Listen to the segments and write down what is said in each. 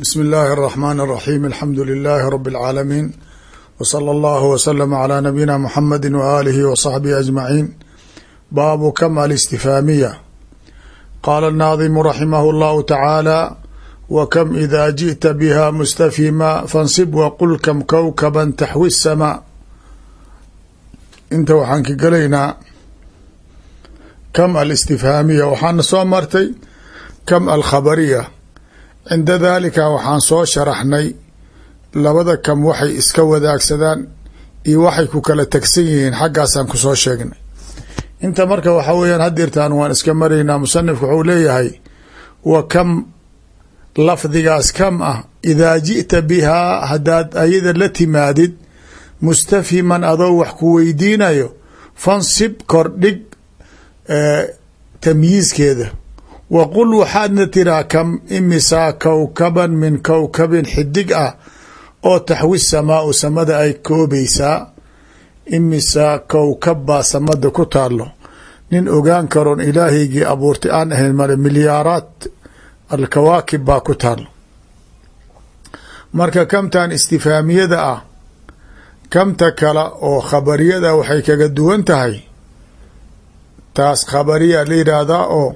bsmi اllahi الرحmn الرaxيm alxamdu لilaahi rb اlcaalamiin wslى اllah wslm عlى nabiyina mxamedi waalihi wصaxbihi aجmaciin baabu kam alistifaamiya qaala الnaadimu raximah اllahu tacaala wkam ida jiئta biha mustafhima fansib waqul kam kowkaba taxwi الsamaa inta waxaan ka gelaynaa kam alistifhaamiya waxaana soo martay kam alkhabariya cinda daalika waxaan soo sharaxnay. Labada kam waxay iska wadaagsadaan iyo waxay ku kala tegsan yihiin xaggaasaan ku soo sheegnay. Inta marka waxa weeyaan hadeertaan waan iska maraynaa musanifku wuxuu leeyahay wa kam lafdigaas kam ah idaa ji'ta bihaa haddaad ayada la timaadid mustafhiman adoo wax ku weydiinayo fansib kordhig tamyiiskeeda wa qul waxaadna tiraa kam imisaa kowkaban min kowkabin xidig ah oo taxwi samaau samada ay koobaysaa imisaa kowkab baa samada ku taalo nin ogaan karoon ilaahaygii abuurtay aan ahayn male milyaaraad alkawaakib baa ku taalo marka kamtan istifaamiyada ah kamta kale oo khabariyada waxay kaga duwan tahay taas khabariya la oo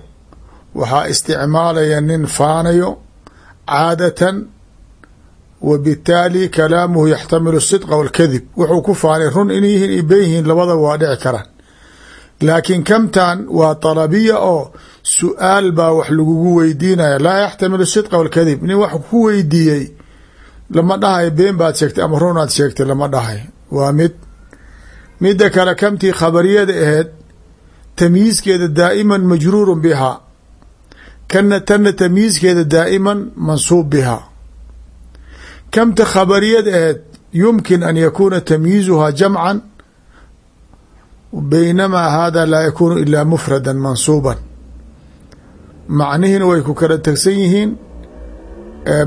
waxaa isticmaalaya nin faanayo caadatan wa bitaali kalaamuhu yaxtamilu sidqa walkadib wuxuu ku faanay run in yihiin i ben yihiin labadaba waa dhici karaan. Laakiin kamtan waa talabiya oo su'aal baa wax lagugu weydiinaya. Laa yaxtamilu sidqa walkadib nin wax ku weydiiyey lama dhahayo been baad sheegtay ama runaad sheegtay lama dhahay. Waa mid midda kale kamtii khabariyada aheed tamyiiskeeda daa'iman majruurun bihaa kana tanna tamyiiskeeda daa'iman mansuub bihaa kamta khabariyad aheed yumkin an yakuuna tamyiizuhaa jamcan baynamaa hada laa yakuunu ilaa mufradan mansuuban macnihiina way ku kala tegsan yihiin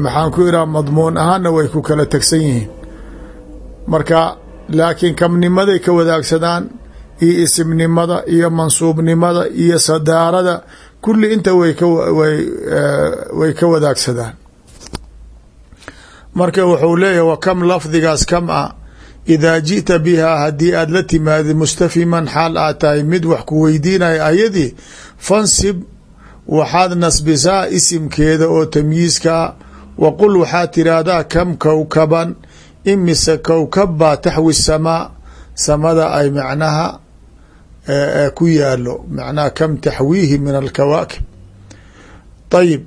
maxaan ku ihaha madmuun ahaanna way ku kala tegsan yihiin marka laakiin kamnimaday ka wadaagsadaan iyo isimnimada iyo mansuubnimada iyo sadaarada kulli inta way way ka wadaagsadaan. Marka wuxuu leeyahy wa kam lafdigaas kam ah? Idaa ji'ta bihaa haddii aad la timaadid mustafhiman xaal aad tahay mid wax ku weydiinaya ayadii fansib waxaad nasbisaa isimkeeda oo tamyiiskaa wa qul waxaad tiraahdaa kam kowkaban imise kowkab baa taxwi samaa samada ay macnaha ku yaalo macnaha kam taxwiihi min alkawaakib? Ayib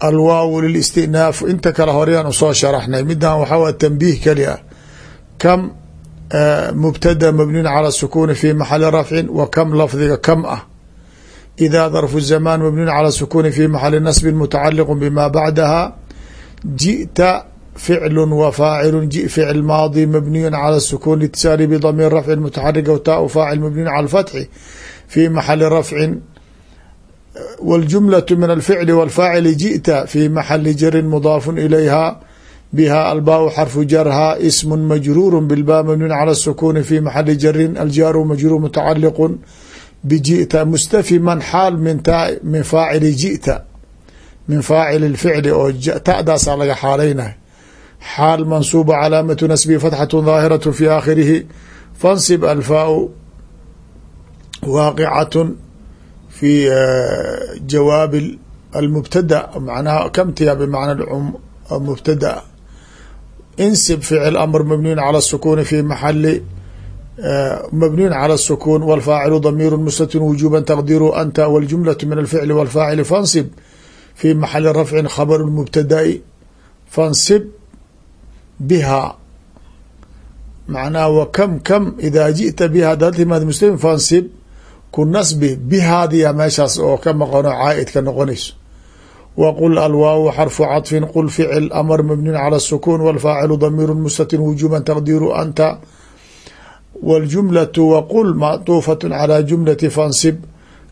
alwaaw lilistinaaf inta kale horeyaan u soo sharaxnay midan waxaa wa tanbiih keli ah kam mubtada mabniun cala sukuuni fi maxali rafcin wa kam lafdiga kam ah? Idaa darfu zamaan mabniun cala sukuuni fi maxali nasbin mutacaliqu bima bacdaha ji'ta ficlu wa faacilu ji ficil maadi mabniyu cala sukuun itisaali bdamiir rafcin mutaxarik w taau faacil mabniyu cala alfatxi fi maxali rafcin wاljumlaة min alficli wاlfaacili jiئta fi maxali jarin mudaafu ilayha biha albaa xarfu jarha ismu majruur bilba mabniyu cala الsukuuni fi maxali jarin aljaaru majruur mutacaliqu bjiئta mustafhiman xaal min faacili jiئta min faacili اficli oo ta'daasaa laga xaalaynay xaal mansuuba calaamatu nasbi fatxatu daahiratu fi aakhirihi fansib alfaau waaqicatun fi jawaabi almubtada manaha kamtiya bimacna mubtadaa insib ficil amr mabniyun cala sukuni fi maxali mabniyun cala sukun walfaacilu damiiru mustatun wujuba taqdiru anta waljumlatu min alficli walfaacili fansib fi maxali rafcin khabaru mubtadai fansib biha macnaha wa kam kam idaa jiئta biha hadaad timaad muslim fansib ku nasbi bihaadiya meeshaas oo ka maqano caaid ka noqonayso wa qul alwaaw xarfu caطfin qul ficil amr mabniun cala الsukuun wاlfaacilu damiiru mustatir wujuba taqdiru anta wاljumlaة waqul macطuufaة calى jumlati fansib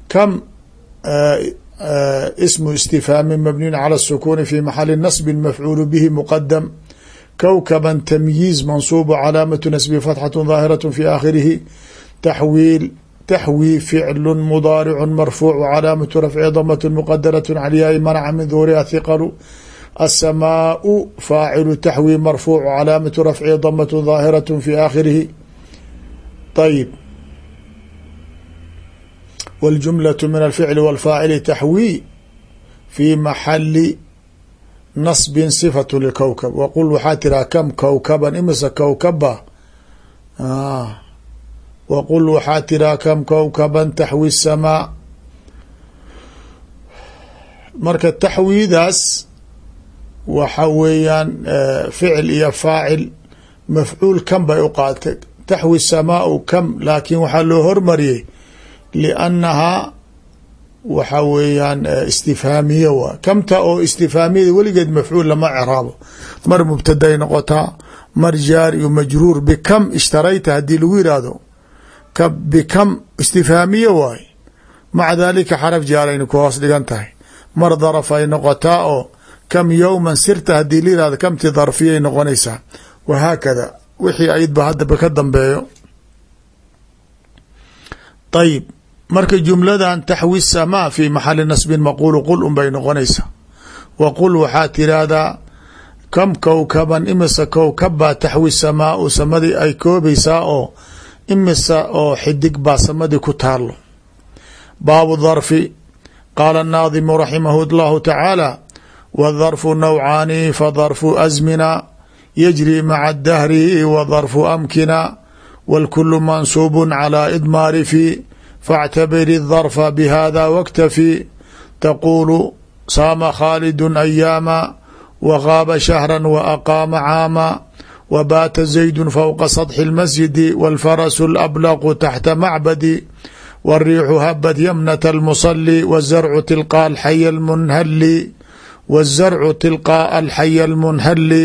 kam ismu istifhaami mabniun cala الsukuuni fi maxali nasbi mafcuul bihi muqadam kowkaban tamyiiz mansuubu calaamatu nasbi fatxatu daahiratu fi aakhirihi taxwiil taxwii ficlu mudaaricu marfuuc calaamatu rafci damatu muqadaratu calyaai manaca min duhuriha hiqalu asamaau faacilu taxwii marfuucu calaamatu rafci damatu daahiratu fi aakhirihi ayib waljumlatu min alficli walfaacili taxwii fi maxali nasbin sifatu likowkab waqul waxaa tiraha kam kowkaban imise kowkaba ah. waqul waxaa tiraha kam kowkaban taxwi samaa. Marka taxwiidaas waxa weeyaan eh, ficil iyo faacil mafcuul kam bay u qaatay. Taxwi samaau kam laakiin waxaa loo hormariyey liannahaa waxa weeyaan istifhaamiye waa kamta oo istifhaamiyada weligeed mafcuul lama craabo mar mubtaday noqotaa mar jaar iyo majruur bikam ishtarayta haddii lagu yihahdo ka bikam istifhaamiye waay. Maca daalika xaraf jaarayna ku hoos dhigan tahay. Mar daraf ay noqotaa oo kam yowman sirta haddii la yihahdo kamti darfiyay noqonaysaa. Wahaakada wixii aydba haddaba ka dambeeyo. Ayib marka jumladan taxwi samaa fi maxali nasbin maquulu qul unbay noqonaysaa. Wa qul waxaa tiraahdaa kam kowkaban imise kowkabbaa taxwi samaau samadii ay koobaysaa oo imise oo xidig baa samadii ku taalo baabu darfi qaala naadimu raximahu الله tacaala wadarfu nawcaani fadarfu asmina yajri maca dahri wa darfu amkina walkulu mansuubun calaa idmaari fi faاctabiri الdarfa bhada wاktafi taquulu saama khaalidu ayaama wgaaba shahra waaqaama caama wbaata zaydu fowqa sadxi اlmasjidi wاlfarasu اlablaqu taxta macbadi wالriixu habad ymnة اlmusli wzarcu tilqaa alxaya اlmunhali wالzarcu tilqاa alxaya اlmunhali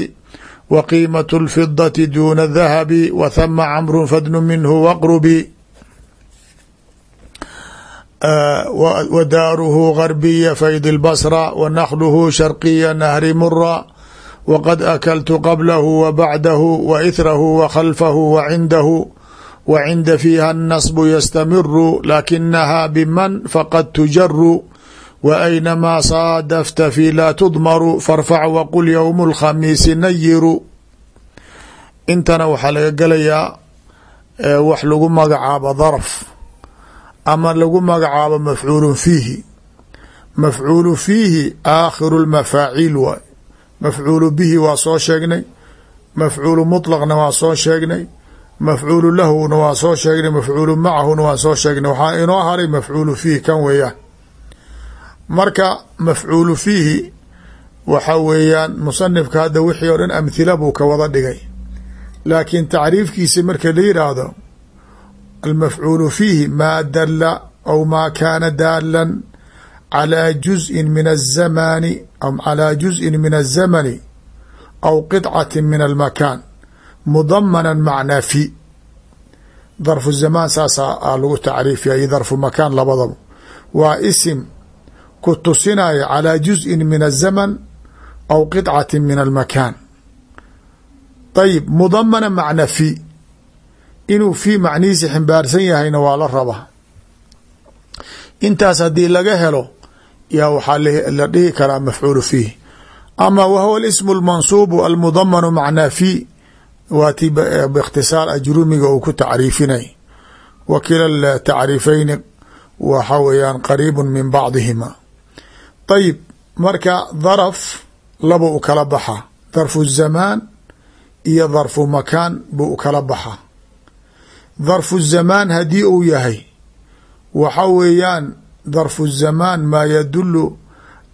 wqiimaة اlfidaةi duna dahabi wthma camru fadnu minhu waqrubi wadaaruhu garbiya fayd اlbasra wanakluhu sharqiya nahri mura wqad akaltu qablahu wabacdahu waithrahu wakhalfahu wacindahu wacinda fiiha الnasbu yastamiru lakinaha biman faqad tujaru waaynamaa saadafta fi laa tudmaru farfac waqul ywm اlkhamiisi nayiru intana waxaa laga gelayaa wax lagu magacaabo darf ama lagu magacaabo mafcuulu fiihi. Mafcuulu fiihi aakhiru lmafaaciil waay. Mafcuulu bihi waa soo sheegnay. Mafcuulu muطlaqna waa soo sheegnay. Mafcuulu lahuna waa soo sheegnay. Mafcuulu macahuna waa soo sheegnay. Waxaa inoo haray mafcuulu fiihi kan weeyaan. Marka mafcuulu fiihi waxa weeyaan musanifka hadda wixii oo dhan amhila buu ka wada dhigay. Laakiin tacriifkiisa marka la yidhaahdo almafcuulu fiihi maa dala aw maa kaana daalan calaa juzin min azamani am calaa juzin min azamani aw qidcati min almakaan mudamanan macnaa fi darfu zamaan saasaa lagu tacriifiyay iyo darfu makaan labadaba waa isim ku tusinaya calaa juzin min azaman aw qidcati min almakaan ayib mudamana macna fi inuu fi macnihiisi ximbaarsan yahayna waa la rabaa intaas haddii laga helo yaa waxaa la dhihi karaa mafcuulu fiih ama wa huwa اlismu اlmansuubu almudamanu macnaa fi waati biاkhtisaar ajrumiga uu ku tacriifinay wa kila tacriifayni waxa weeyaan qariibu min bacdihima ayib marka darf laba u kala baxa darfu الzamaan iyo darfu makaan buu u kala baxa darfu zamaan haddii uu yahay. Waxa weeyaan darfu zamaan maa yadulu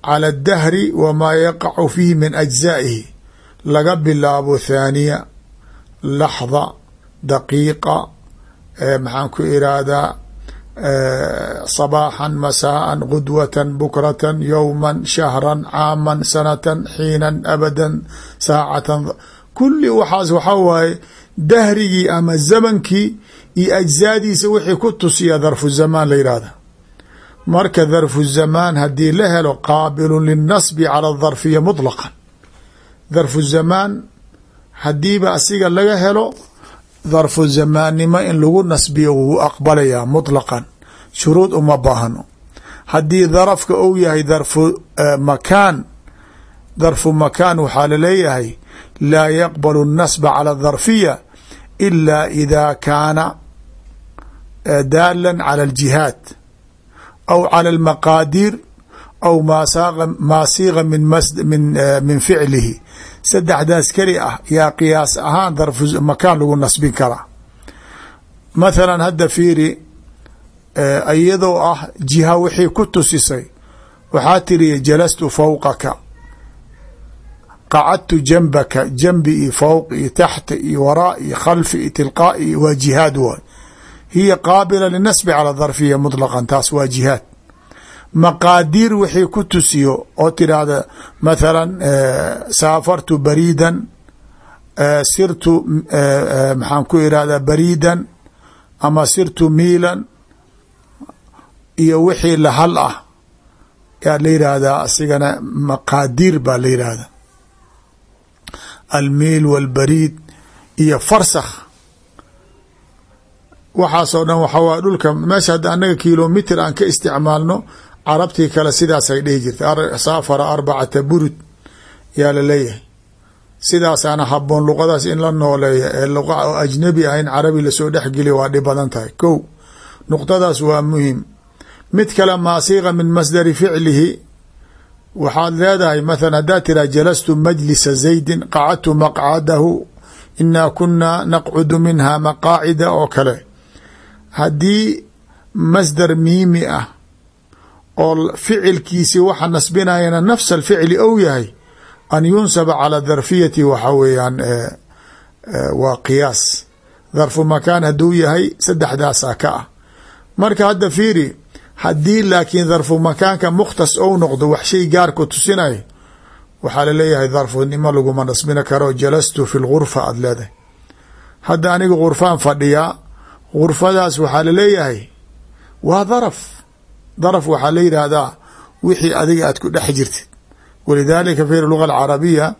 cala اdahri wamaa yaqacu fiihi min ajzaa'ihi. Laga bilaabo thaaniya laxda daqiiqa maxaan ku irahdaa sabaaxan masaaan gudwatan bukratan yowman shahran caaman sanatan xiinan abadan saacatan. Kulli waxaas waxaa waaye dahrigii ama zamankii iyo ajzaadiisa wixii ku tusiya darfu zamaan la yidhahda marka darfu zamaan haddii la helo qaabilu linnasbi cala darfiya muطlaqan darfu zamaan haddiiba asiga laga helo darfu zamaannimo in lagu nasbiyo wuu aqbalayaa muطlaqan shuruud uma baahno haddii darafka ou yahay darfu makaan darfu makaan waxaa laleeyahay laa yaqbalu الnasba calى الdarfiya ila ida kaana daala calى اljihaad aw calى اlmaqaadiir aw maa siiqa min ficlihi saddexdaas keli ah yaa qiyaas ahaan darfu makaan lagu nasbin karaa mathalan hadda fiiri iyadoo ah jiha wixii ku tusisay waxaa tiri jalastu fawqaka qacadtu janbaka janbi iyo fowq iyo taxta iyo waraa iyo khalfi iyo tilqaa'i waa jihaad waay hiya qaabila linasbi cala darfiya muطlaqan taas waa jihaad maqaadiir wixii ku tusiyo oo tidhaahda mathala saafartu bariidan sirtu maxaan ku irahdaa bariidan ama sirtu miilan iyo wixii lahal ah yaa la yidhaahdaa asigana maqaadiir baa la yidhaahdaa almiil walbariid iyo farsakh waxaasoo dhan waxa waay dhulka meesha hadda annaga kilomitr aan ka isticmaalno carabtii kale sidaasay dhihi jirta saafara arbacata burud yaa la leeyahay sidaasaana haboon luqadaas in la nooleeya ee luqa oo ajnabi ah in carabi la soo dhexgeliya waa dhib badan tahay. Ko nuqdadaas waa muhiim mid kale maasiiqa min masdari ficlihi waxaad leedahay mathala haddaad tiraa jalastu majlisa zaydin qacadtu maqcadahu inaa kunaa naqcudu minha maqaacida oo kale haddii masdar miimi ah oo ficilkiisi waxa nasbinayana nafsa alficli ou yahay an yunsaba calى darfiyati waxa weeyaan waa qiyaas. Darfu makaan hadduu yahay saddexdaasaa ka ah. Marka hadda fiiri haddii laakiin darfu makaanka mukhtas ou noqdo wax shay gaarku tusinay waxaa la leeyahay darfunimo laguma nasbina karo jalastu fi lgurfa aada leedahay. Hadda aniga gurfaan fadhiyaa gurfadaas waxaa la leeyahay waa daraf. Daraf waxaa la yidhaahdaa wixii adiga aad ku dhex jirtid. Walidaalika fi luga alcarabiya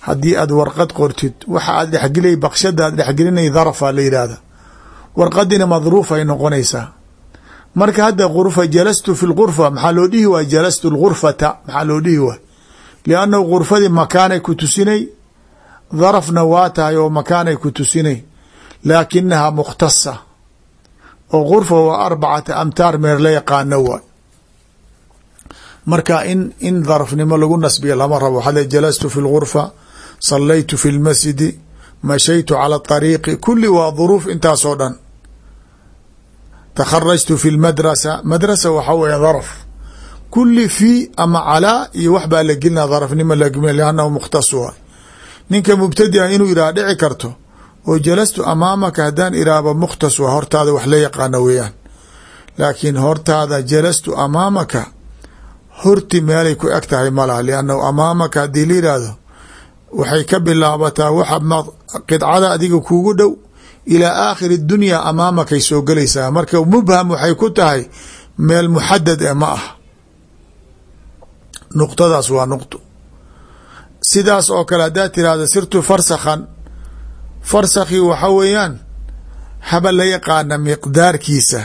haddii aad warqad qortid waxa aad dhexgelay bakshada aad dhexgelinay darafaa la yidhaahda warqadina madruuf ay noqonaysaa. Marka hadda gurfa jalastu fi lgurfa maxaa loo dhihi waay jalastu lgurfata maxaa loo dhihi waay liannahu gurfadii makaanay ku tusinay darafna waa tahay oo makaanay ku tusinay laakinaha mukhtasa oo gurfa waa arbacata amtaar meer la yaqaano waay marka in in darafnimo lagu nasbiya lama rabo. Waxaa jalastu fi lgurfa salaytu fi lmasjidi mashaytu cala طariiqi kuli waa duruuf intaasoo dhan. Takharajtu fi lmadrasa madrasa waxa weya daraf. Kuli fi ama calaa iyo wax baa la gelina darafnimo lagme liannahu mukhtas waay ninka mubtadia inuu yidhaha dhici karto oo jalastu amaamaka haddaan iraaba mukhtas waa hortaada wax la yaqaano weeyaan. Laakiin hortaada jalastu amaamaka horti meelay ku eg tahay malaha liannahu amaamaka haddii la yidhaahdo waxay ka bilaabataa waxa qidcada adiga kuugu dhow ilaa aakhiri dunyaa amaamakay soo gelaysaa. Marka mubham waxay ku tahay meel muxadad e ma ah. Nuqtadaas waa nuqto sidaas oo kale haddaad tirahdo sirtu farsakhan farsakhi waxa weeyaan haba la yaqaana miqdaarkiisa.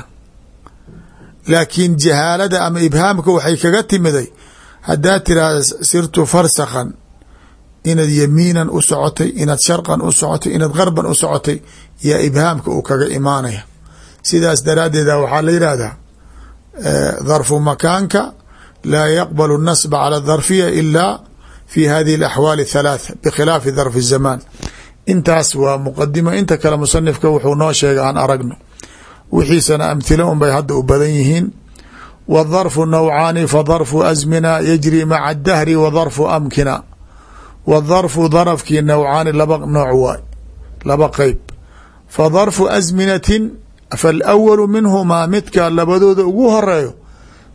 Laakiin jahaalada ama ibhaamka waxay kaga timiday haddaad tirahda sirtu farsakhan inaad yamiinan u socotay inaad sharqan u socotay inaad garban u socotay yaa ibhaamka uu kaga imaanaya. Sidaas daraaddeeda waxaa la yidhaahdaa darfu makaanka laa yaqbalu nasba cala darfiya ilaa fi hadihi alaxwaali athalaatha bikhilaafi darfi zamaan intaas waa muqadimo inta kale musanifka wuxuu noo sheegay aan aragno. Wixiisana amhila un bay hadda u badan yihiin. Wdarfu nawcaani fadarfu azmina yajri maca dahri wa darfu amkina. Wadarfu darafkii nawcaani laba nooc waay laba qeyb fadarfu azminatin faalawalu minhumaa midka labadooda ugu horeeyo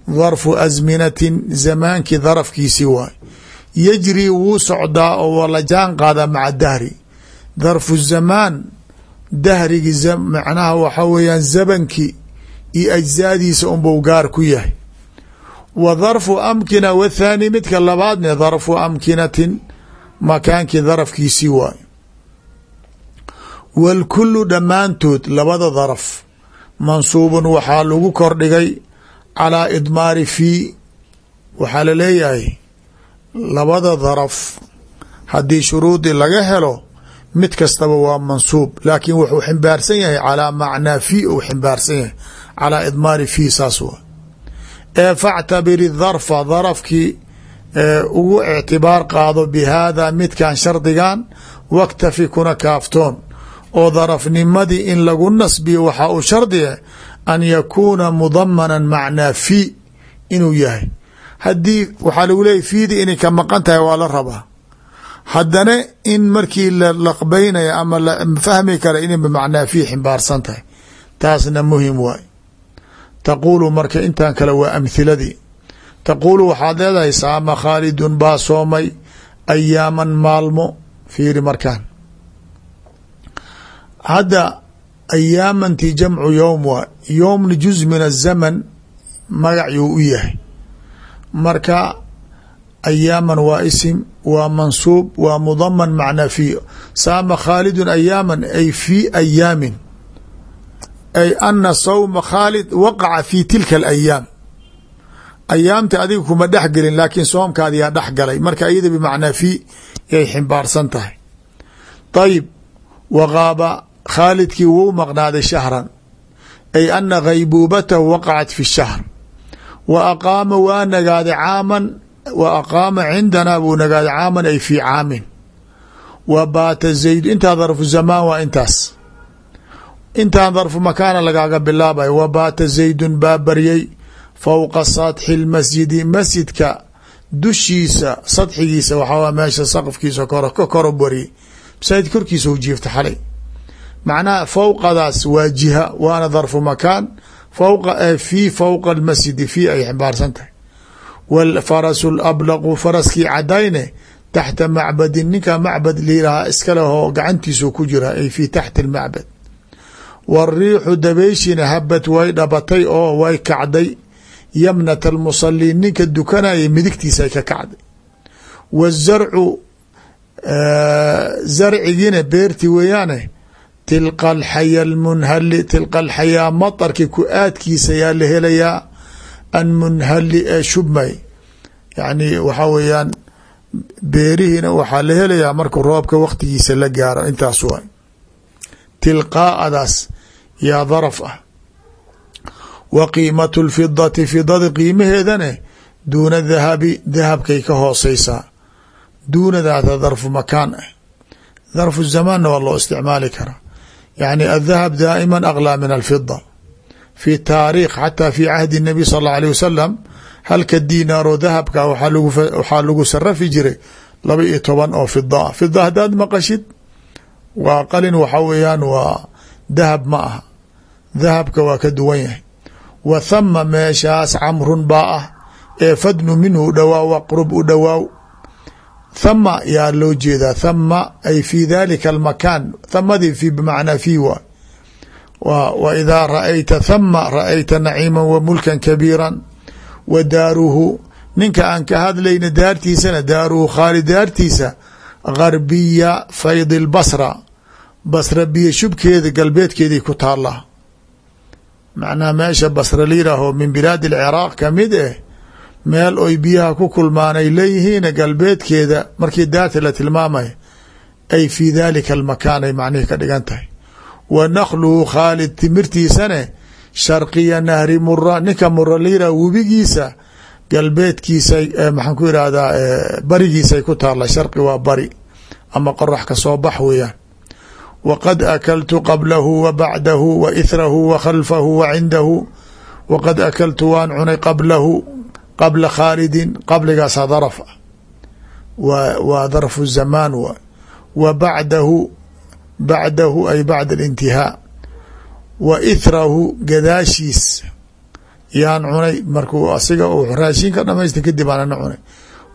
darfu azminatin zamaankii darafkiisi waay. Yajri wuu socdaa oo la jaan qaadaa maca dahri darfu zamaan dahrigi macnaha waxa weeyaan zabankii iyo ajzaadiisa unbuu gaar ku yahay. Wa darfu amkina wathaani midka labaadne darfu amkinatin makaankii darafkiisii waay wاlkulu dhammaantood labada daraf mansuubun waxaa lagu kordhigay calىa idmaari fii waxaa la leeyahay labada daraf haddii shuruudii laga helo mid kastaba waa mansuub laakiin wuxuu ximbaarsan yahay calaa macnaa fi uu ximbaarsan yahay calaa idmaari fi saas wa ee factabiri darfa darafkii ugu ictibaar qaado bi midkan shardigan waktafi kuna kaaftoon oo darafnimadii in lagu nasbiyo waxaa uu shardiya an yakuuna mudamanan macnaa fi inuu yahay. Haddii waxaa lagu leeyay fiidi inay ka maqan tahay waa la rabaa haddana in markii la laqbaynayo ama la fahmi kara inay bimacnaa fi ximbaarsan tahay taasna muhiim waay. Taquulu marka intan kale waa amhiladii taquulu waxaad leedahay saama khaalidun baa soomay ayaaman maalmo fiiri markaan. Hadda ayaamantii jamcu yowm waa yowmna juz min azaman magacuu u yahay. Marka ayaaman waa isim waa mansuub waa mudaman macnaa fi saama khaalidun ayaaman ay fi ayaamin ay ana sawma khaalid waqaca fi tilka alayaam ayaamta adiga kuma dhex gelin laakiin soomkaadi yaa dhex galay marka iyada bimacnaa fi yay ximbaarsan tahay ayib waqaaba khaalidkii wou maqnaaday shahran ay ana ghaybubatahu waqacat fi shahr wa aqaama waa nagaaday caaman wa aqaama cindanaa buu nagaaday caaman ay fii caamin. Wa baata zayd intaa darfu zamaan waa intaas. Intaan darfu makaana lagaaga bilaabay. Wa baata zaydun baa baryay fowqa sadxi lmasjidi masjidka dushiisa sadxigiisa waxaa meesha saqfkiisa koro ka koro baryay masaajid korkiisa u jiifta xalay. Macnaha fowqadaas waa jiha waana darfu makaan fowqa fii fowqa almasjidi fii ay ximbaarsan tahay waalfarasu lablaqu faraskii cadayne taxta macbadin ninka macbad liilahaa iskale oo gacantiisu ku jira ay fii taxti almacbad wariixu dabeyshiina habad way dhabatay oo way kacday yamnat almusaliin ninka dukanaya midigtiisa ay ka kacday wazarcu zarcigiina beerti weeyaane tilqa alxaya almunhali tilqa alxayaa maطarki ku-aadkiisa yaa la helayaa anmunhali ee shubmay yacni waxaa weeyaan beerihiina waxaa la helayaa markuu roobka waktigiisa la gaaro intaas waay tilqaa'adaas yaa daraf ah wa qiimatu lfidati fidada qiimaheedane duuna dahabi dahabkay ka hooseysaa duunadaata darfu makaan ah darfu zamaanna waa loo isticmaali karaa yacni adahab daa'ima aklaa min alfida fi taariikh xataa fi cahdi الnabiy sal اllau alيه wasalam halka diinaaroo dahabka waxaa lagu sarafi jiray laba iyo toban oo fida ah fida haddaad maqashid waa qalin waxa weeyaan waa dahab ma aha. Dahabka waa ka duwan yahay. Wa thama meeshaas camrun baa ah ee fadnu minhu u dhowaaw waqrub u dhowaaw thama yaa loo jeedaa thama ay fi dalika almakaan thamadii fi bimacnaa fi waay wa idaa ra'ayta thama ra'ayta naciima wa mulkan kabiira wa daaruhu. Ninka aan ka hadlayna daartiisana daaruhu khaali daartiisa garbiya faydi lbasra basra biyo shubkeeda galbeedkeedii ku taallaa macnaha meesha basra layidhaaho min bilaadi alciraaq ka mid eh meel oy biyaha ku kulmaan ay leeyihiin galbeedkeeda markii daarta la tilmaamay ay fii dalika almakaan ay macnihii ka dhigan tahay. Wa nakluhu khaalid timirtiisane sharqiya nahri mura ninka mura layidhah webigiisa galbeedkiisa maxaan ku irahdaa barigiisay ku taalla sharqi waa bari ama qorax ka soo bax weeyaan. Waqad akaltu qablahu wa bacdahu wa ithrahu wa khalfahu wa cindahu waqad akaltu waan cunay qablahu qabla khaalidin qabligaasa daraf. Ah waa darfu zamaan wa bacdahu bacdahu wa ithrahu gadaashiis yaan cunay markuu asiga uu raashinka dhamaystir kadib aanana cunay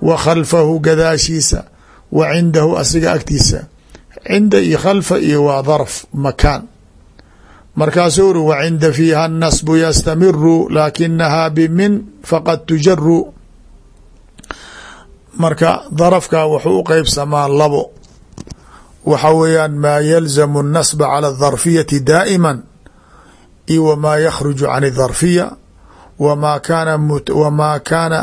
wa khalfahu gadaashiisa wa cindahu asiga agtiisa cinda iyo khalfa iyo waa darf makaan markaasuu uri wa cinda fiiha nasbu yastamiru laakinahaa bimin faqad tujaru marka darafka wuxuu u qeybsamaa labo waxa weeyaan maa yalzamu الnasba calى الdharfiyati daa'ima iyo wmaa yakhruju can الdharfiya wmaa kaana wmaa kaana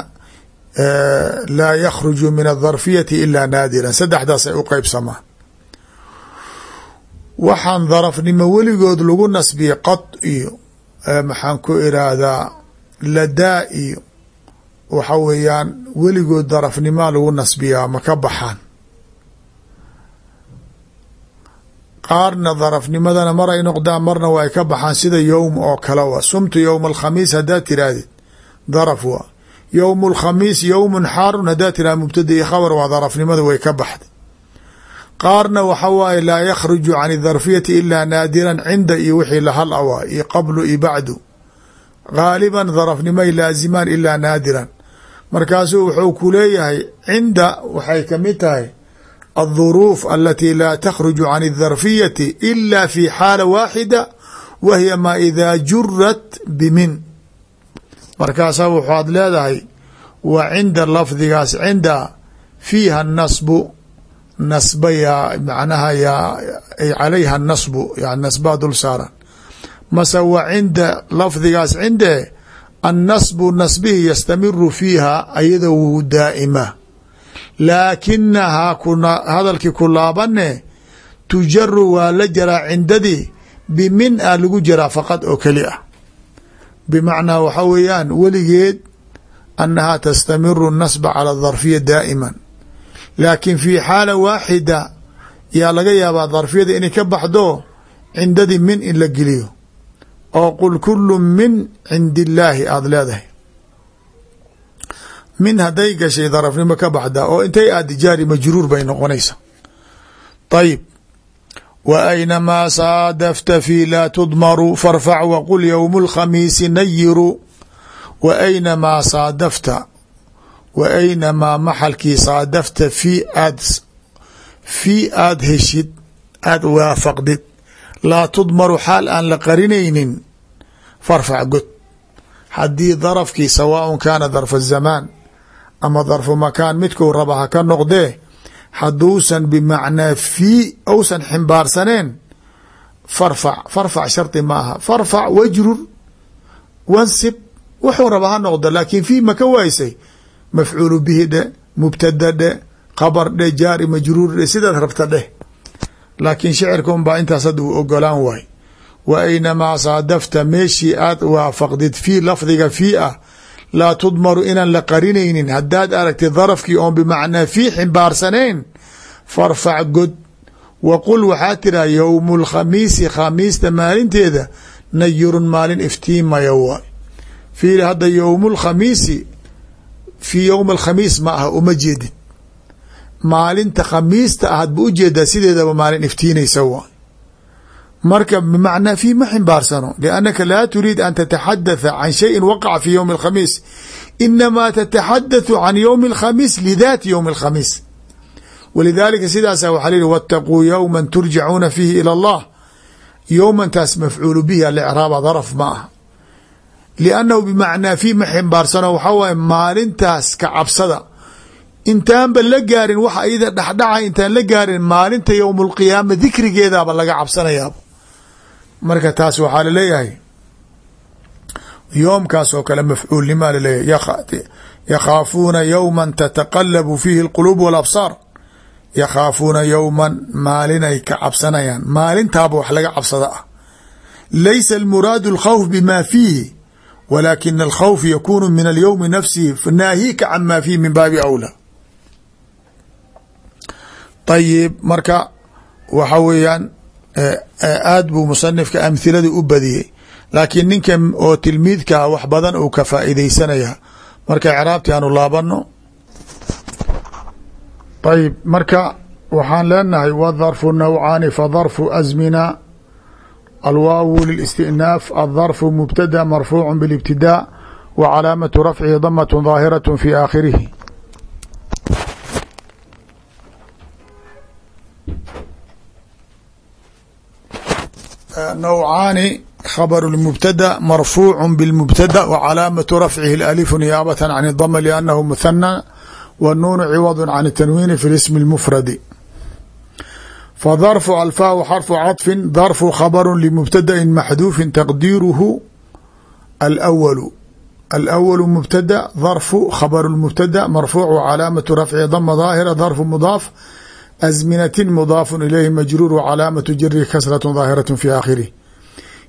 laa yakhruju min adarfiyati ilaa naadiran saddexdaas ay u qeybsamaan waxaan darafnimo weligood lagu nasbiye qad iyo maxaan ku iraahdaa ladaa iyo waxa weeyaan weligood darafnimaa lagu nasbiyaa ma ka baxaan qaarna darafnimadana mar ay noqdaan marna waa ka baxaan sida yowm oo kale wa sumtu yowma alkhamiis haddaad tirahdid daraf waa. Yowm alkhamiis yowmun xaarun haddaad tirahd mubtada iyo khabar waa darafnimada way ka baxday. Qaarna waxa waaye laa yakhruju can darfiyati ilaa naadiran cinda iyo wixii lahal awaa iyo qablu iyo bacdu. Gaaliban darafnimay laazimaan ilaa naadiran. Markaasuu wuxuu ku leeyahay cinda waxay ka mid tahay alati laa takhruju can aldarfiyati ila fi xaala waaxida wa hiya maa idaa jurat bimin markaasaa waxaad leedahay wa cinda lafdigaas cinda yaa macnaha yaa calayha nasbu yani nasbaa dul saaran mase wa cinda lafdigaas cinde annasbu nasbihi yastamiru fiiha ayada wuu daa'ima laakinahaa hadalkii ku laabane tujaru waa la jaraa cindadii bimin a lagu jaraa faqad oo keli ah. Bimacnaa waxa weeyaan weligeed annahaa tastamiru nasba cala darfiya daa'iman. Laakiin fii xaala waaxida yaa laga yaabaa darfiyada inay ka baxdo cindadii min in la geliyo. Oo qul kulu min cindi illaahi aada leedahay min hadday gashay darafnimo ka baxdaa oo intay aada jaari majruur bay noqonaysa. Ayib wa aynamaa saadafta fii laa tudmaru farfac waqul yowmu اlkhamiisi nayiru wa aynamaa saadafta. Wa aynamaa maxalkii saadafta fii aad fii aada heshid aada waafaqdid. Laa tudmaru xaal aan la qarinaynin farfac god. Haddii darafkii sawaaءun kaana darfa zamaan ama darfu makaan midku raba ha ka noqdee hadduusan bimacnaa fii ousan ximbaarsaneen farfac farfac shardi ma aha. Farfac wajrur wansib wuxuu raba ha noqdo laakiin fii maka waaysay mafcuulu bihi dhe mubtada dhe khabar dhe jaari majruur dhe sidaad rabta dheh laakiin shicirka unbaa intaas hadda uu ogolaan waay. Wa aynamaa saadafta meeshii aad waafaqdid fii lafdiga fii ah laa tudmaru inaan la qarinaynin. Haddaad aragtid darafkii oon bimacnaa fii ximbaarsanayn farfac god. Wa qul waxaa tiraa yowmu lkhamiisi khamiista maalinteeda nayirun maalin iftiimaya waay fiiri hadda yowmu lkhamiisi fii yowmi alkhamiis ma aha uma jeedid maalinta khamiista ahad ba u jeedaa sideedaba maalin iftiinaysa waay marka bmacnaa fi ma ximbaarsanoo liannaka laa turiid an tataxadatha can shayin waqaca fi ywmi alkhamiis. Inamaa tataxadathu can ywmi alkhamiis lidaati ywmi alkhamiis. Walidaalika sidaasa waxaa layihi wataquu yowma turjacuuna fiihi ila allah. Yowmantaas mafcuulu bihi alicraaba daraf ma ah liannahu bimacnaa fi ma ximbaarsanoo waxaa waaye maalintaas ka cabsada. Intaanba la gaarin waxa iyada dhexdhaca intaan la gaarin maalinta yowm dikrigeedaaba laga cabsanayaaba marka taas waxaa la leeyahay yoomkaas oo kale mafcuulnimaa laleeyahy yakhaafuuna yowman tataqalabu fiihi alquluub walabsaar. Yakhaafuuna yowman maalinay ka cabsanayaan. Maalintaaba wax laga cabsada ah. Laysa almuraadu alkhawf bima fiihi walaakina alkhawf yakuunu min alyowmi nafsihi. Fanaahiika can maa fiihi min baabi awlaa ayib marka waxa weeyaan aad buu musanifka amhiladii u badiyey. Laakiin ninka oo tilmiidkaa wax badan uu ka faa'iideysanaya marka icraabti aanu laabano ayib marka waxaan leenahay wdarfu nawcaani fadarfu azmina. Alwaawu lilistinaaf aldarfu mubtada marfuucu bilibtidaa wa calaamatu rafcihi damat daahiraة fi aakhirihi nawcaani khabr mubtada marfuucu bاlmubtada wa calaamatu rafcihi alifu niyaabata can dama liannahu muhana wnuunu ciwadu can tanwiini fi ismi اlmufradi fadarfu alfaahu xarfu caطfin darfu khabru limubtadain maxduufin taqdiiruhu alwalu alأwl mubtada darfu khabr mubtada marfuuc calaamatu rafci dama daahira darfu mudaaf azminatin mudaafu ilayhi majruur wcalaamatu jari kasraة daahiraة fi aakhirih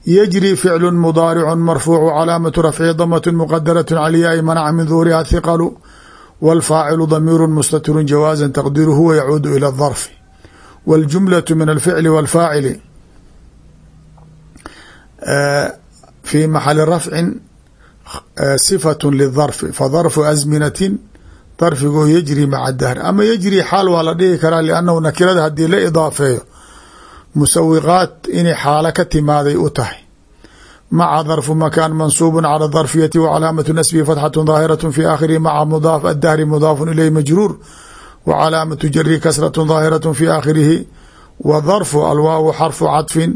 yجrي ficl mdaaric marfuuc calaamaة rafci damaة mqadaraة calyaai manaca min duhuriha hiqlu wاlfaacilu damiir mustatir jawaaza taqdiru huwa yacuudu ilى الظarfi wاljumlaة min alficli wاlfaacili fi maxali rafcin صifaة liلظarfi fadarfu azminatin darfigo yejri maca dahr. Ama yejri xaal waa la dhihi karaa liannahu nakirada haddii la idaafeeyo musawiqaad inay xaalo ka timaaday u tahay. Maca darfu makaan mansuubun cala darfiyati wa calaamatu nasbihi fatxatu daahiratu fi aakhirihi maca mudaaf addahri mudaafun ilayh majruur wa calaamatu jari kasratu daahiratu fi aakhirihi wa darfu alwaawu xarfu cadfin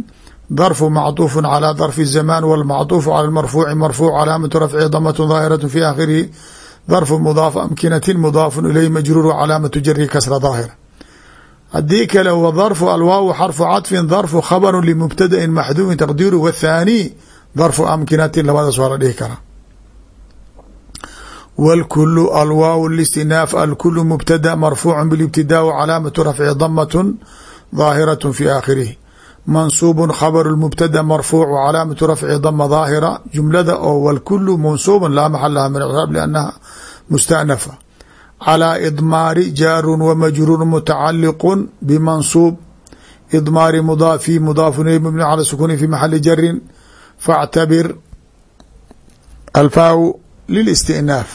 darfu macduufu calaa darfi zamaan walmacduufu cala lmarfuuci marfuuc calaamatu rafcihi damatu daahiratu fi aakhirihi darfu mudaafu amkinatin mudaafun ileyh majruur calaamatu jari kasra daahira haddii kale wa darfu alwaawu xarfu cadfin darfu khabaru limubtadain maxduufin taqdiiru wathaanii darfu amkinatin labadaas waa la dhihi karaa wاlkulu alwaaw listinaaf alkulu mubtada marfuucu bilibtidaa wcalaamatu rafci damatun daahiraة fi aakhirihi mansuub khabr mubtada marfuuc calaamatu rafci dama daahira jumlada oo wlkulu mansuuba laa maxal laha min craab lanaha mustanafa calaa idmaari jaarun wamajruur mutacaliqun bimansuub idmaari mudaafi mudaafun mubni cala sukuni fi maxali jarin factabir alfaaw lilistinaaf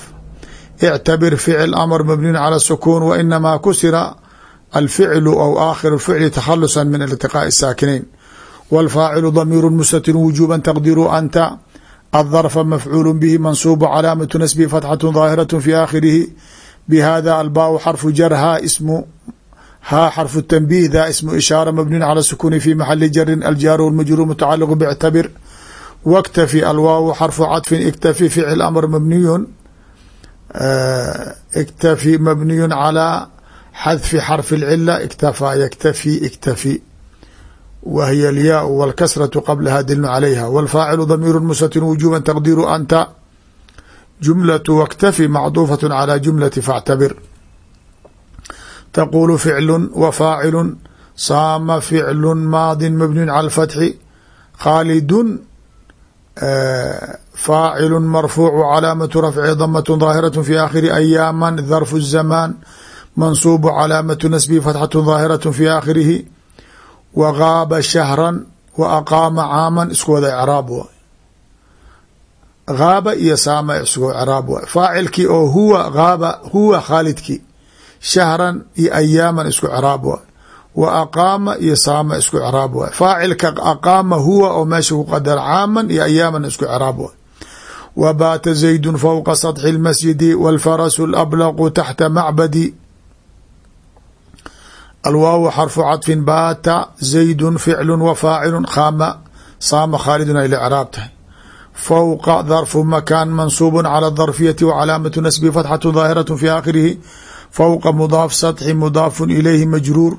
ictabir ficil amr mabniin cala sukuun wainamaa kusira alficlu aw aakhiru ficli takhalusa min iltiqaaءi الsaakinayn wاlfaacilu damiiru mustatir wujuba taqdiru anta aلdarfa mafcuul bihi mansuub calaamatu nasbi fatxaة daahiraة fi aakhirihi bhada albaaء xarfu jar ha ismu haa xarfu tanbih da ismu ishaara mabniun calى sukuni fi maxali jarin aljaaru wاlmajruur mutacaliqu bاctabir wاktafi alwaaw xarfu caطfin iktafi ficil amr mabniyun iktafi mabniyu calى xadfi xarfi اlcila اktafaa yktafi iktafi wa hiy alyaau wاlkasraة qablaha dilnu calayha wاlfaacilu damiir mustatir wujuba taqdiru anta jumlaة wاktafi macduufaة calى jumlati faاctabir taqulu ficlu wa faacilu saama ficlu maadi mabniyu calى اfatxi khaalidun faacilu marfuucu calaamatu rafci damaة daahiraة fi aakhiri ayaama darfu الzamaan mansuubu calaamatu nasbihi fatxatu daahiratu fi aakhirihi wa gaaba shahran wa aqaama caaman isku wada icraab waay gaaba iyo saama isku icraab waay faacilkii oo huwa gaaba huwa khaalidkii shahran iyo ayaaman isku ciraab waay wa aqaama iyo saama isku ciraab waay faacilka aqaama huwa oo meesha ku qadara caaman iyo ayaaman isku ciraab waay wa baata zaydun fowqa satxi اlmasjidi walfarasu alablaqu taxta macbadi alwaaw xarfu cadfin baata zaydun ficlu wa faacilu khaama saama khaaliduna ila craab tahay fowqa darfu makaan mansuubu cala darfiyati wa calaamatu nasbi fatxatu daahiratu fi aakhirihi fowqa mudaaf satxi mudaafun ilayhi majruur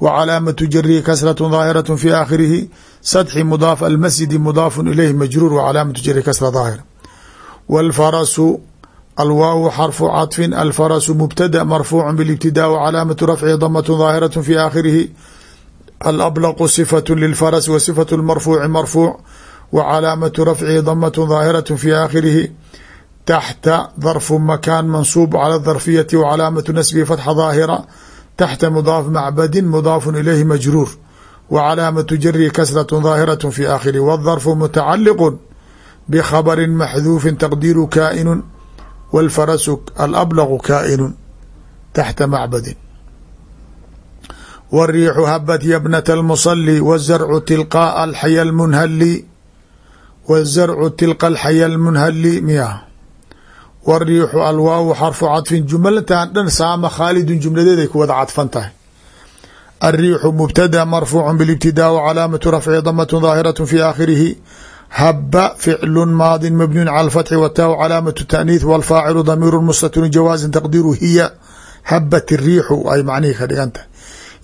wa calaamatu jarihi kasratu daahiratu fi aakhirihi satxi mudaaf almasjidi mudaafun ilayhi majruur wa calaamatu jarihi kasra daahira walfarasu والفرس الواو xرف cطف الفرس مبتدأ مرفوع بالابتداء وcلاaمة رفعه ضمة ظاهرة في آkhرihi الأبلق صفة للفرس وصفة المرفوع مرفوع وcلاaمة رفعhi ضمة ظاaهرة في آkhirihi تحta ظرف مkان منصوب على الظرفية وcلاaمة نسبه فتحة ظاaهرة تحta مضاaف معبد مضاaف إليه مجrور وcلاaمة جره كسرة ظاaهرة في آkhره والظرف متعلق بخبر محذوف تقدير كائن والفرس الأبلغ كائن تحta معبد والريح hبت يبنة المصلي والزرع تلقاء الحيا المنهلي wزarcu tilqa alxaya lmunhali miya wariixu alwaawu xarfu cadfin jumlatan dhan saama khaalidun jumladeeday ku wada cadfan tahay alriixu mubtada marfuucu bilibtidaa wcalaamatu rafci damat daahiraة fi aakhirihi haba ficlu maadi mabniyu cala alfatxi wataaw calaamatu taaniih walfaacilu damiiru mustatirun jawaazin taqdiru hiya habat iriixu ay macnihii ka dhigan tahay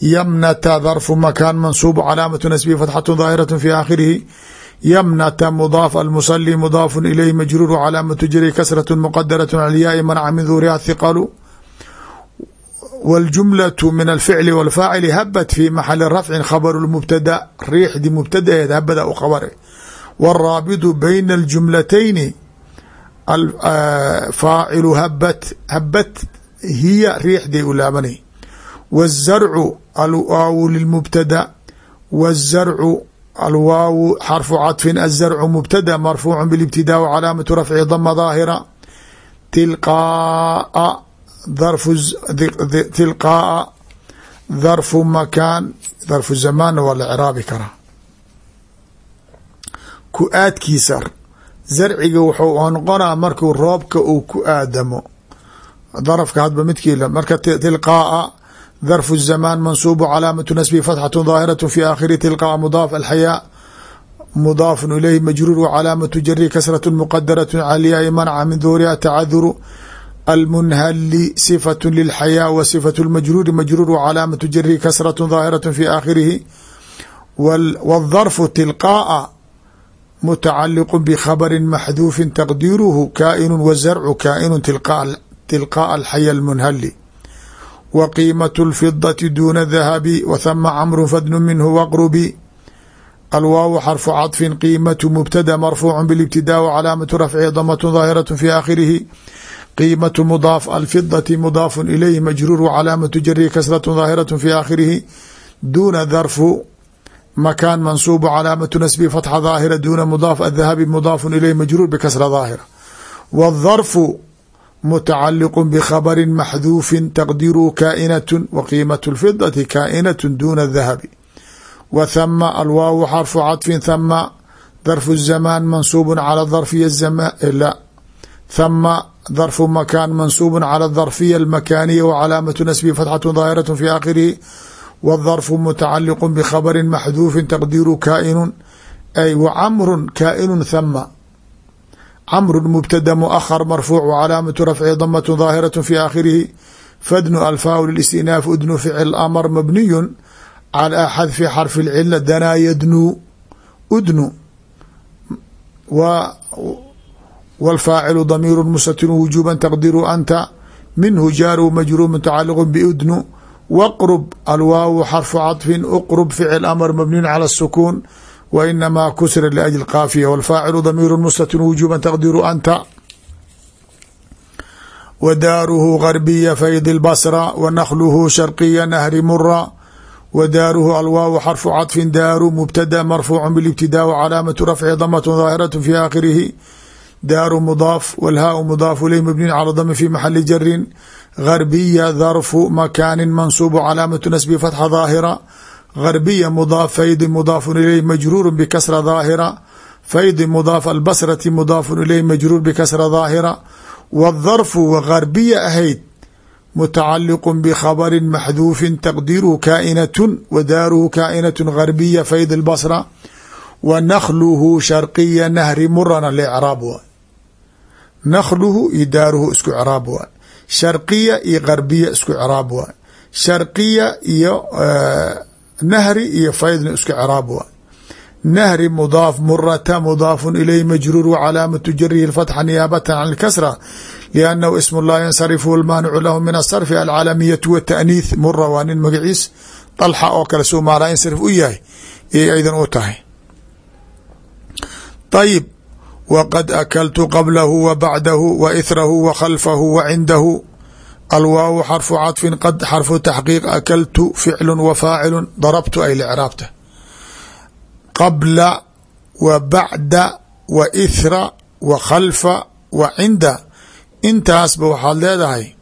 yamnata darfu makaan mansuubu calaamatu nasbihi fatxatu daahiraة fi aakhirihi ymnta mdaaf almusli mdaaf ilayh majruur calaamatu jri kasraة mqadaraة alyaai manca min duuriha hiqalu wاljumlaة min alficli wاlfaacili habat fi maxali rafci khabru mubtada riixdi mubtadaheed habada u qabare wاraabidu bayna اljumlatayni faacilu habat habat hiya riixday u laabanay wالzarcu alwaaw lilmubtada wالzarcu alwaaw xarfu caطfin azarcu mubtada marfuucu biاlibtidaa calaamatu rafci dama daahira tilqaaa tilqaaa dharfu makaan dharfu zamaanna waa la ciraabi karaa ku-aadkiisa zarciga wuxuu noqonaa markuu roobka uu ku aadamo darafka hadba midkii marka tilqaaa dharfu الzamaan mansuubu calaamatu nasbi fatxatu daahiraة fi aakhiri tilqaa mudaaf alxayaa mudaafu ilayh majruur wcalaamatu jari kasraة muqadaraة calyaai manca min duuriha tacaduru almunhali صifaة lilxayaa wa صifaة اlmajruuri majruur wcalaamatu jari kasraة daahiraة fi aakhirihi wالdharfu tilqaaa mutacaliq bkhabri maxduufi taqdiiruhu kaa'inu wazarcu kaa'inu tilqaءa alxaya اlmunhali w qiimaة الfidaةi duna dahabi w hma cmru fadnu minhu waqrubi alwaaw xarfu caطfi qiimatu mubtada marfuucu bاlاbtidaa calaamatu rafci damaة daahiraة fi aakhirihi qiimatu mudaaf alfidaةi mudaafu ilayh majruur calaamatu jari kasraة daahiraة fi aakhirihi duna darfu makaan mansuubu calaamatu nasbi fatxa daahira duna mudaaf adahabi mudaafu ilayh majruur bkasra daahira wالdharfu mتacaliq bkhabri maxduufi taqdiru kaa'inaة w qiimaة الfidaةi kaa'inaة duna dahabi w thma alwaaw xarfu caطfi thma darfu الzamaan mansuub calى darfiya la thma darfu makaan mansuub calى darfiya اlmakaaniya w calaamaةu nasbi fatxaة daahiraة fi aakhirihi wالdarfu mutacaliq bkhabri maxduufi taqdiru kaa'inu ay w camru kaa'inu thma cmr mubtada mؤhر marfuuc wcalaamaةu rafci damaة ظaahiraة fi aakhirihi fadnu alfaaw listinaaf udnu ficl amr mabniyu calى xadfi xarfi اlcila danaa yadnu udnu wاlfaacilu damiir mustatir wujuba taqdiru anta minhu jaaru majruur mutacaliq budnu wqrb alwaaw xarfu caطfi uqrb ficl amr mabniyu calى الsukuun w inamaa kusira liأjli kaafiya wاlfaacilu damiir mustatir wujuba taqdiru anta wa daaruhu garbiya fayd اlbasra wa nakluhu sharqiya nahri mura wa daaruhu alwaaw xarfu caطfin daaru mubtada marfuucu biاlibtidaa calaamatu rafci damat daahiraة fi aakhirihi daaru mudaaf wاlhaau mudaaf iley mabniin calى dami fi maxali jarin garbiya darfu makaani mansuubu calaamatu nasbi fatxa daahira garbiya mudaaf faydi mudaafun ileyh majruuru bkasra daahira faydi mudaaf albasrati mudaafun ileyh majruur bkasra daahira wاdarfu garbiya ahayd mutacaliqu bkhabri maxduufin taqdiruhu kaa'inatun wa daaruhu kaa'inat garbiya fayd اlbasra wa nakluhu sharqiya nahri murana lecraab waay nakluhu iyo daaruhu isku craab waay sharqiya iyo garbiya isku craab waay. Sharqiya iyo nahri iyo faydna isku craab waay. Nahri mudaaf murata mudaafun ileyh majruur wcalaamatu jarihi fatxa niyaabata can اlkasra liannahu ism laa yansarifu wlmaanicu lahu min asarfi alcaalamiyatu wataaniith mura waa nin magaciis dalxa oo kale suu maalaa yansarif u yahay iyay aydan wqad akaltu qablahu wa bacdahu wa ithrahu wa khalfahu wa cindahu alwaawu xarfu cadfin qad xarfu taxqiiq akaltu ficlu wa faacilu darabtu ay licraabta qabla wa bacda wa ithra wa khalfa wa cinda intaasba waxaad leedahay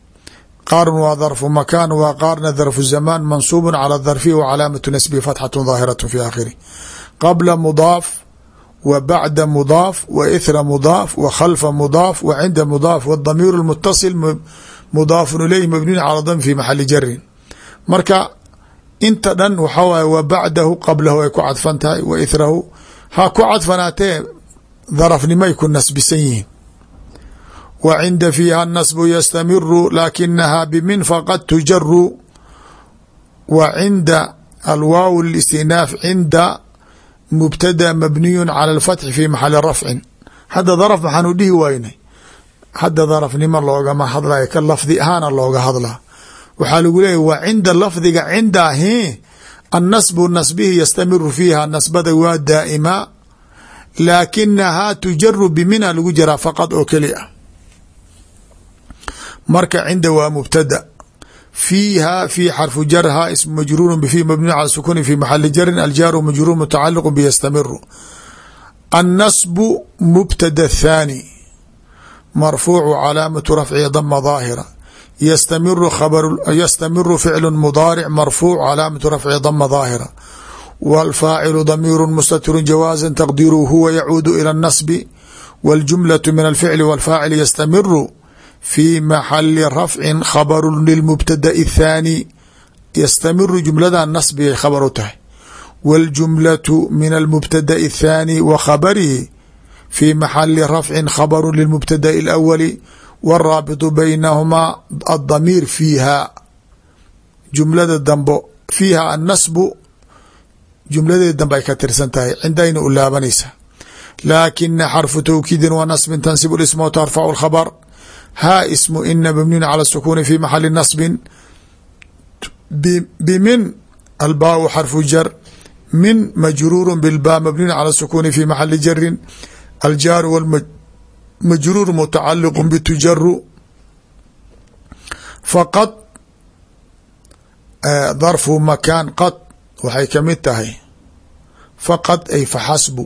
qaarn waa darfu makaan waa qaarna darfu zamaan mansuubu cala darfihi wa calaamatu nasbihi fatxatu daahiratu fi aakhirih qabla mudaaf w bacda mudaaf wa ithra mudaaf wa khalfa mudaaf wa cinda mudaaf wdamiir lmutasil mudaafun ileyh mabniin cala dam fi maxali jarin marka inta dhan waxaa waay wa bacdahu qablahu ay ku cadfan tahay wa ithrahu ha ku cadfanaatee darafnimay ku nasbisan yihiin. Wa cinda fiiha nasbu yastamiru laakinaha bimin faqad tujaru wa cinda alwaaw listinaaf cinda mubtada mabniyu cala alfatxi fi maxali rafcin hadda daraf maxaanu dhihi waynay hadda darafnimo loogama hadlayo ka lafdi ahaana looga hadlaa waxaa lagu leeyahy wa cinda lafdiga cindahi annasbu nasbihi yastamiru fiiha nasbada waa daa'ima laakinahaa tujaru bimina lagu jaraa faqad oo keli ah marka cinda waa mubtada fiiha fi xarfu jarha ismu majruuru bfi mabniyu cala sukuni fi maxali jarin aljaaru majruur mutacaliqu bystamiru annasbu mubtada thaani marfuucu calaamatu rafcihi dama daahira yastamiru ficlu mudaaric marfuuc calaamatu rafcihi dama daahira wاlfaacilu damiiru mustatiru jawaaza taqdiru huwa yacuudu ilى اnasbi wاljumlaة min alficli wاlfaacil yastamiru fi maxali rafcin khabaru lilmubtada'i الthaani yastamiru jumladan nasbigay khabar u tahay wاljumlaة min almubtada'i الthaani wa khabarihi fi maxali rafcin khabaru lilmubtada'i اlawali wاraabiطu baynahumaa aلdamiir fiiha jumlada dambo fiiha annasbu jumladeed dambe ay ka tirsan tahay cindayna u laabanaysa laakina xarfu tawkiidin wa nasbin tansibu isma wa tarfacu اlkhabr haa ismu ina mabniyun cala الsukuni fi maxali nasbin bmin albaa xarfu jar min majruuru bilba mabniyun cala الsukuni fi maxali jarin aljaaru wاlmajruur mutacaliq btujaru faqad darfu makaan qad waxay kamid tahay faqad ay faxasbu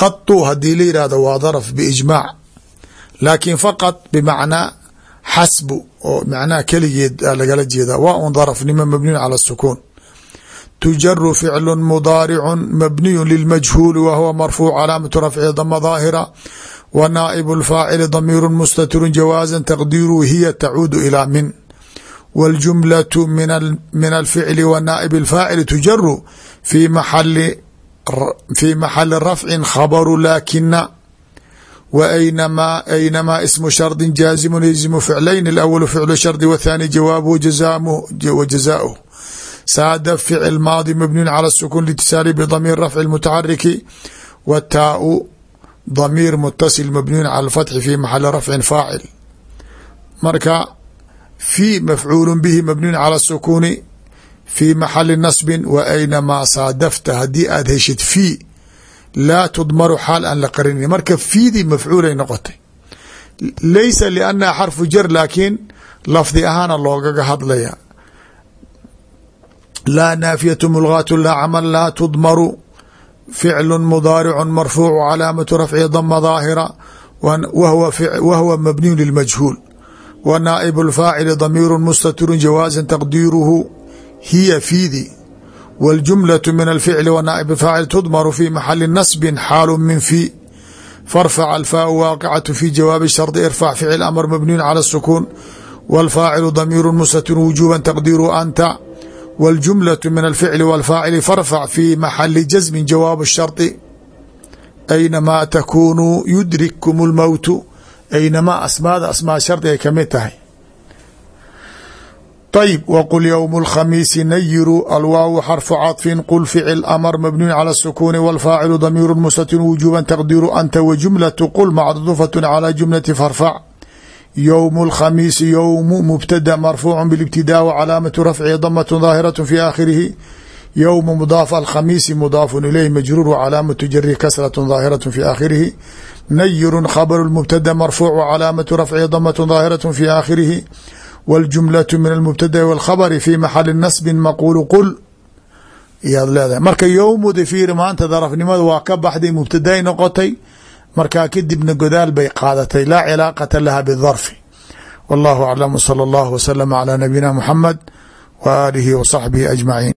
qadu hadii la yihahdo waa darf biijmaac laakiin faqad bimacnaa xasbu oo macnaha keligeed a lagala jeedaa. Waa un darafnimo mabniyun cala sukuun tujaru ficlu mudaaricu mabniyu lilmajhuuli wa huwa marfuuc calaamatu rafci dama daahira wa naaibu lfaacili damiiru mustatiru jawaaza taqdiiru hiya tacuudu ilaa min. Waljumlatu min alficli wa naa'ib alfaacili tujaru fii maxali rafcin khabaru laakina w aynamaa ismu shardi jaazimu yzimu ficlayn اlawl ficlu shardi wاthaani jawaabuhu wa jazaauh saada ficil maadi mabniyu cala الsukun litisaali bdamiir rafci اmutaxariki w taau damiir mutasil mabniyun cala اlfatxi fi maxali rafcin faacil marka fi mafcuul bihi mabniyun cala الsukuni fi maxali nasbi wa aynamaa saadafta haddii aad heshid fii laa tudmaru xaal aan la qarinin. Marka fiidii mafcuulay noqotay. Laysa liannaha xarfu jar laakiin lafdi ahaana loogaga hadlaya. Laa naafiyatu mulgaatu laa camal laa tudmaru ficlu mudaaricu marfuucu calaamatu rafci dama daahira wahwa mabniyu lilmajhuul w naaib اlfaacili damiiru mustatiru jawaaza taqdiiruhu hiya fiidi wاljumlaة min alficli w naaib faacil tudmaru fi maxali nasbi xaalu min fi farfac alfaau waaqicatu fi jawaabi shardi irfac ficil amr mabniyun cala الsukuun wاlfaacilu damiiru mustatiru wujuba taqdiiru anta wاljumlaة min alficli wاlfaacili farfac fi maxali jasmi jawaabu الshardi aynamaa takunuu yudrikkum اlmowtu aynamaa asmaada asmaa shardi ay kamid tahay ayb wqul ywm اlkhamiisi nayiru alwaawu xarfu caطfin qul ficil amr mabniyu calى الsukuni wاlfaacilu damiiru mustatir wujuba taqdiru anta wjumlaة qul macdufaة calى jumlati farfac ywm اlkhamiisi ywmu mubtada marfuucu bاlاbtidaa wcalaamatu rafcihi damaة daahiraة fi aakhirihi ywmu mudaaf alkhamiisi mudaafu ilayh majruur wcalaamatu jarihi kasraة daahiraة fi aakhirihi nayiru khabru mubtada marfuuc wcalaamatu rafcihi damaة daahiraة fi aakhirihi wاljumlaة min almubtada'i wاlkhabri fi maxali nasbi maquulu qul iyaad leedahay marka yowmudi fiiri maanta darafnimada waa ka baxday mubtaday noqotay markaa kadibna godaal bay qaadatay laa cilaaqata laha bidarfi wallahu aclam salى اllah wslm calى nabiyina muxamed w aalihi w saxbihi ajmaciin